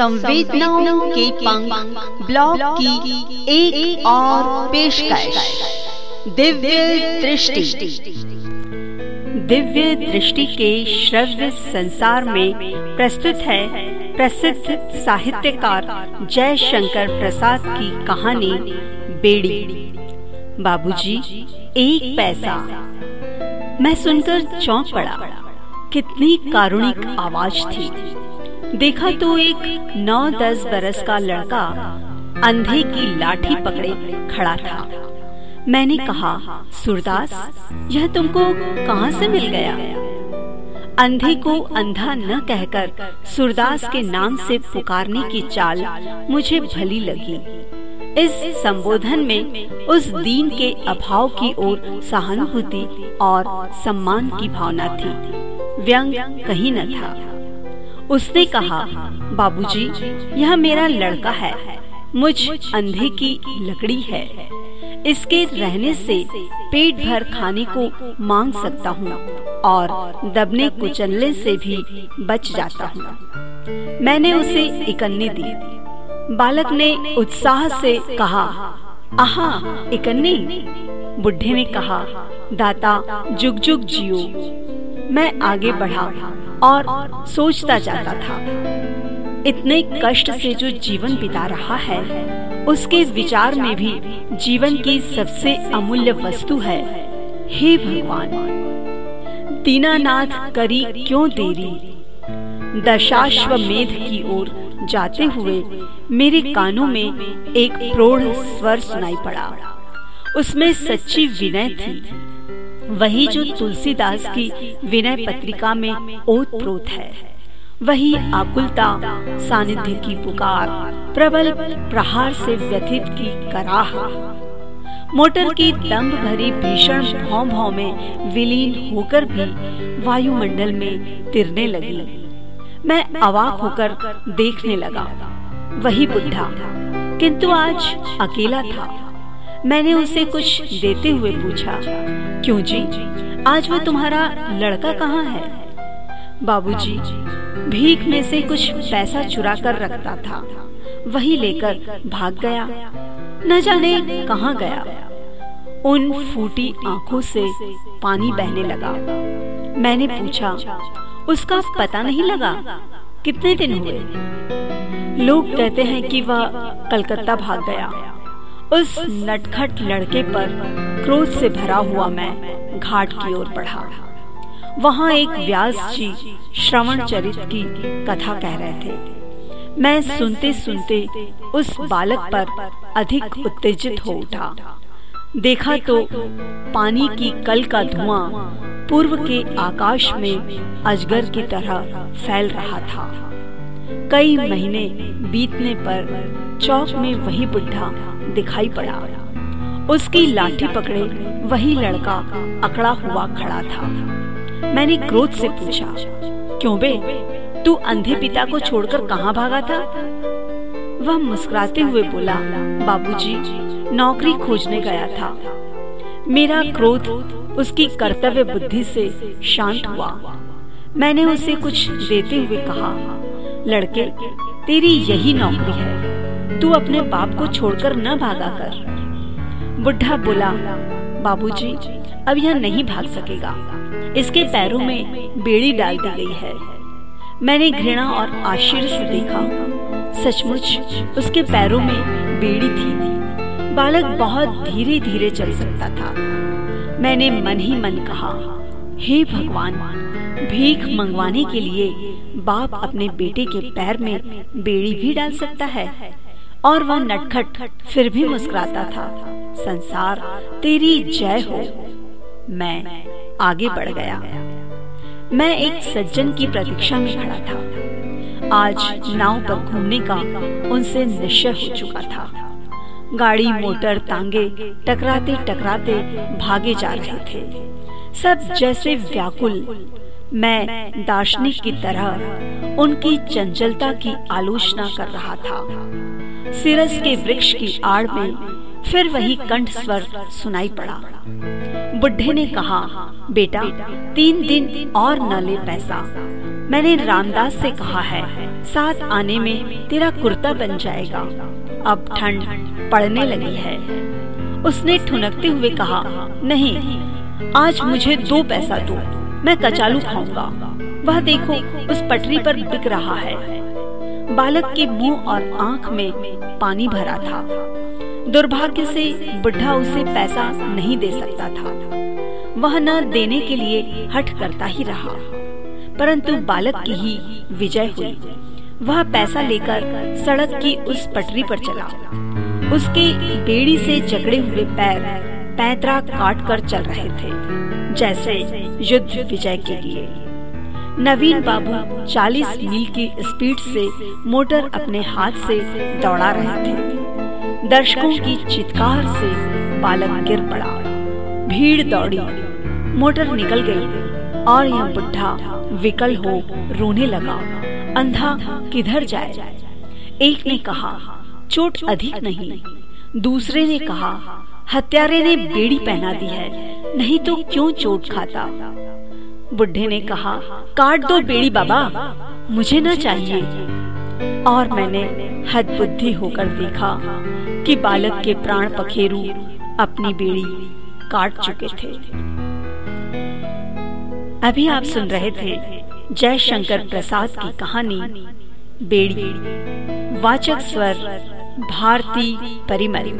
संवेदनाओं के पंख ब्लॉग की एक, एक और पेश दिव्य दृष्टि। दिव्य दृष्टि के श्रव्य संसार में प्रस्तुत है प्रसिद्ध साहित्यकार जय शंकर प्रसाद की कहानी बेड़ी। बाबूजी एक पैसा। मैं सुनकर चौंक पड़ा। कितनी कारुणिक आवाज़ थी। देखा तो एक नौ दस बरस का लड़का अंधे की लाठी पकड़े खड़ा था। मैंने कहा, सुरदास, यह तुमको कहाँ से मिल गया? अंधे को अंधा न कहकर सुरदास के नाम से पुकारने की चाल मुझे भली लगी। इस संबोधन में उस दीन के अभाव की ओर सहानुभूति और सम्मान की भावना थी। व्यंग कहीं न था। उसने कहा बाबूजी, यह मेरा लड़का है। मुझ अंधे की लकड़ी है। इसके रहने से पेट भर खाने को मांग सकता हूँ और दबने कुचलने से भी बच जाता हूँ। मैंने उसे इकन्नी दी। बालक ने उत्साह से कहा आहा इकन्नी! बुढ़े ने कहा दाता जुग जुग जियो। मैं आगे बढ़ा और सोचता जाता था। इतने कष्ट से जो जीवन बिता रहा है, उसके विचार में भी जीवन की सबसे अमूल्य वस्तु है, हे भगवान। दीनानाथ करी क्यों देरी? दशाश्व मेध की ओर जाते हुए मेरे कानों में एक प्रौढ़ स्वर सुनाई पड़ा। उसमें सच्ची विनय थी। वही जो तुलसीदास की विनय पत्रिका में ओत प्रोत है, वही आकुलता सानिध्य की पुकार, प्रबल प्रहार से व्यथित की कराह। मोटर की दम्भ भरी भीषण भौ भौ में विलीन होकर भी वायुमंडल में तिरने लगी। मैं अवाक होकर देखने लगा, वही बुढ़ा, किंतु आज अकेला था। मैंने उसे कुछ देते हुए पूछा क्यों जी? आज वो तुम्हारा लड़का कहाँ है? बाबूजी, भीख में से कुछ पैसा चुरा कर रखता था वही लेकर भाग गया। न जाने कहाँ गया। उन फूटी आँखों से पानी बहने लगा। मैंने पूछा उसका पता नहीं लगा? कितने दिन हुए? लोग कहते हैं कि वह कलकत्ता भाग गया। उस नटखट लड़के पर क्रोध से भरा हुआ मैं घाट की ओर बढ़ा। वहाँ एक व्यास जी श्रवण चरित की कथा कह रहे थे। मैं सुनते सुनते उस बालक पर अधिक उत्तेजित हो उठा। देखा तो पानी की कल का धुआँ पूर्व के आकाश में अजगर की तरह फैल रहा था। कई महीने बीतने पर चौक में वही बुढ़ा दिखाई पड़ा। उसकी लाठी पकड़े वही लड़का अकड़ा हुआ खड़ा था। मैंने क्रोध से पूछा क्यों बे? तू अंधे पिता को छोड़कर कहाँ भागा था? वह मुस्कुराते हुए बोला बाबूजी, नौकरी खोजने गया था। मेरा क्रोध उसकी कर्तव्य बुद्धि से शांत हुआ। मैंने उसे कुछ देते हुए कहा लड़के तेरी यही नौकरी है। तू अपने बाप को छोड़कर न भागा कर। बुढ़ा बोला बाबूजी, अब यह नहीं भाग सकेगा। इसके पैरों में बेड़ी डाल दी गई है। मैंने घृणा और आश्चर्य से देखा। सचमुच उसके पैरों में बेड़ी थी। बालक बहुत धीरे धीरे चल सकता था। मैंने मन ही मन कहा हे भगवान भीख मंगवाने के लिए बाप अपने बेटे के पैर में बेड़ी भी डाल सकता है। और वह नटखट फिर भी मुस्कुराता था। संसार, तेरी जय हो। मैं आगे बढ़ गया। मैं एक सज्जन की प्रतीक्षा में खड़ा था। आज नाव पर घूमने का उनसे निश्चय हो चुका था। गाड़ी, मोटर तांगे टकराते टकराते भागे जा रहे थे। सब जैसे व्याकुल मैं दार्शनिक की तरह उनकी चंचलता की आलोचना कर रहा था। सिरस के वृक्ष की आड़ में फिर वही कंठ स्वर सुनाई पड़ा। बुढ़े ने कहा, बेटा, तीन दिन और न ले पैसा। मैंने रामदास से कहा है, साथ आने में तेरा कुर्ता बन जाएगा। अब ठंड पड़ने लगी है। उसने ठुनकते हुए कहा, नहीं, आज मुझे दो पैसा दो। मैं कचालू खाऊँगा। वह देखो, उस पटरी पर बिक रहा है। बालक के मुँह और आँख में पानी भरा था। दुर्भाग्य से बुढ़ा उसे पैसा नहीं दे सकता था। वह न देने के लिए हट करता ही रहा। परंतु बालक की ही विजय हुई। वह पैसा लेकर सड़क की उस पटरी पर चला। उसके बेड़ी से जकड़े हुए पैर पैतरा काट कर चल रहे थे, जैसे युद्ध विजय के लिए। नवीन बाबू 40 मील की स्पीड से मोटर अपने हाथ से दौड़ा रहे थे। दर्शकों की चित्कार से बालक गिर पड़ा। भीड़ दौड़ी। मोटर निकल गई और यह बुढ़ा विकल हो रोने लगा। अंधा किधर जाए? एक ने कहा, चोट अधिक नहीं। दूसरे ने कहा हत्यारे ने बेड़ी पहना दी है। नहीं तो क्यों चोट खाता? बुढ़े ने कहा, काट दो बेड़ी बाबा, मुझे न चाहिए। और मैंने हद बुद्धि होकर देखा कि बालक के प्राण पखेरु अपनी बेड़ी काट चुके थे। अभी आप सुन रहे थे जय शंकर प्रसाद की कहानी, बेड़ी, वाचक स्वर, भारती परिमरी